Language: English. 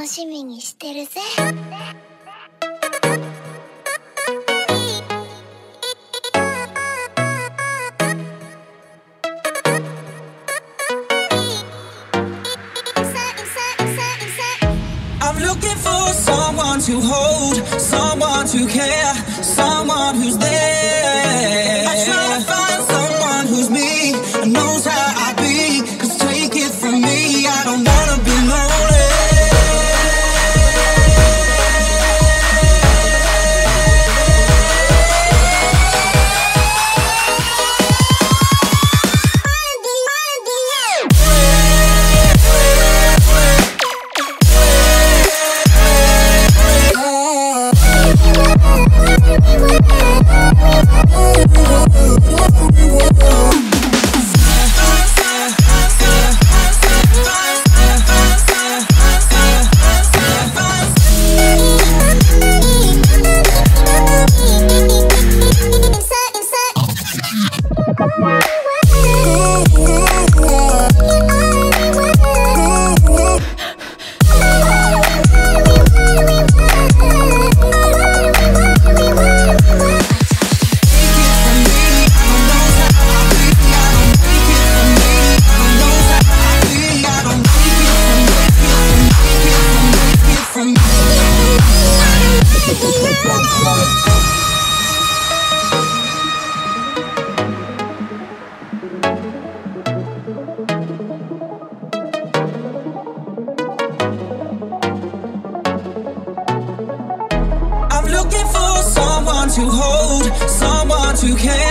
楽しみにしてるぜ I'm looking for someone to hold, someone to care, someone who's there. I try to find someone who's me and knows how To hold, someone to care.